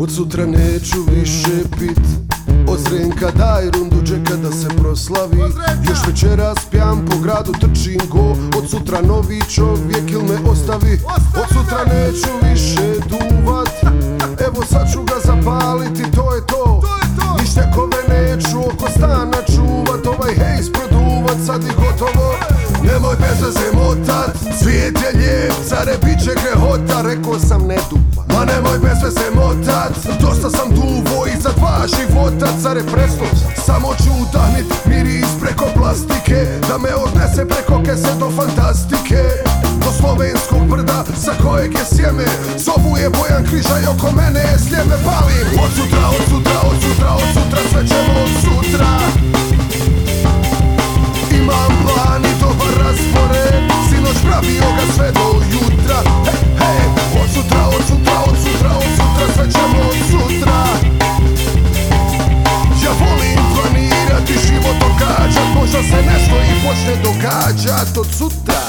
Od sutra neću više pit. Od Zrenka daj rundu čeka da se proslavi. Još večeras pjam po gradu trčim go Od sutra novi čovjek il me ostavi? Od sutra neću više duvat. Evo sad ću ga zapaliti, to je to. Ništa kome neću oko stana čuvat. Ovaj hejs produvat sad i gotovo Bez veze motat Svijet je lijep, care bit će grehota Rekao sam ne dupa. Ma nemoj bez veze motat Dosta sam duvo i za dva života Care presto, samo ću udahnit Miris preko plastike Da me odnese preko kese do fantastike. Do slovenskog brda sa kojeg je sjeme Zovu je Bojan križa oko mene je sljeme Palim od sutra, od sutra, od sutra, od sutra Sve ćemo od sutra. Imam plan od sutra.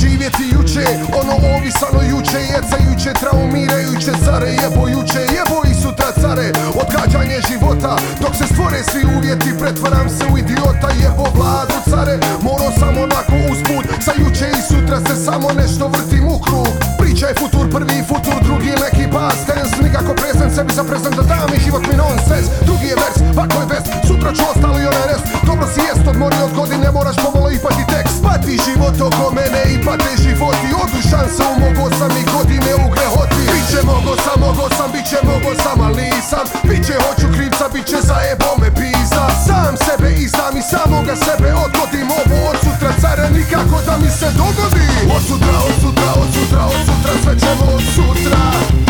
Živjeti juče Ono ovisano juče Jecajuće, traumirajuće care Jebojuće, jebo i sutra care. Odgađanje života Dok se stvore svi uvjeti Pretvaram se u idiota Jebo vladu care. Morao sam onako usput Sa juče i sutra se samo nešto krug Je futur, prvi futur, drugi neki past tense Nikako prezent sebi za prezent da dam i život mi nonsens Drugi je vers, ovako je best Sutra ću ostali onaj rest Dobro si jest, odmori od godine Moraš pomalo ipati tekst. Pati život oko mene i pate životi. Odu šanse u mogo sam i godine u grehoti. Biće mogo sam, mogo sam, biće mogo sam, ali nisam. Biće hoću krivca, biće zajebo me pisa Sam sebe izdam i samoga sebe odgodim. Ovo od sutra care nikako da mi se dogodi. Od sutra, od sutra Sve ćemo od sutra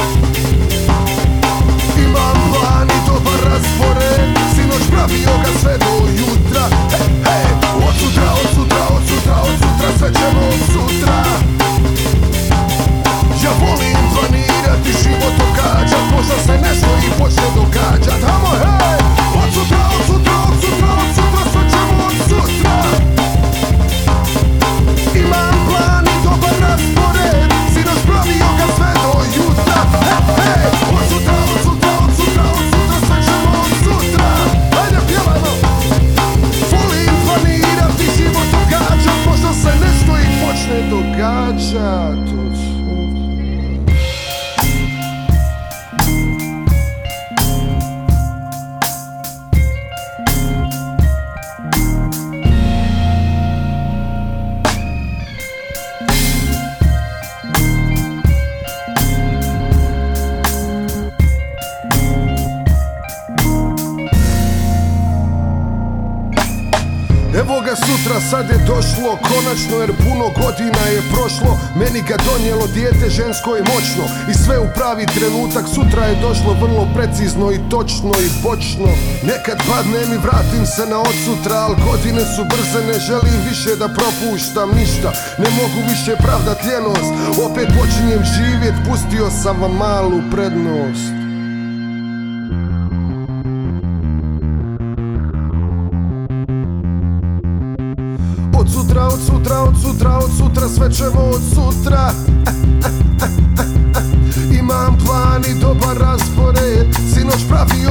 viaggia tu sutra sad je došlo Konačno jer puno godina je prošlo. Meni ga donijelo dijete žensko i moćno. I sve u pravi trenutak Sutra je došlo vrlo precizno i točno i bočno. Nekad padnem i vratim se na od sutra Al godine su brze, ne želim više da propuštam ništa. Ne mogu više pravdat ljenost Opet počinjem živjet, pustio sam vam malu prednost Od sutra, od sutra, od sutra, od sutra Sve ćemo od sutra. Imam plan i dobar raspored. Sinoć pravio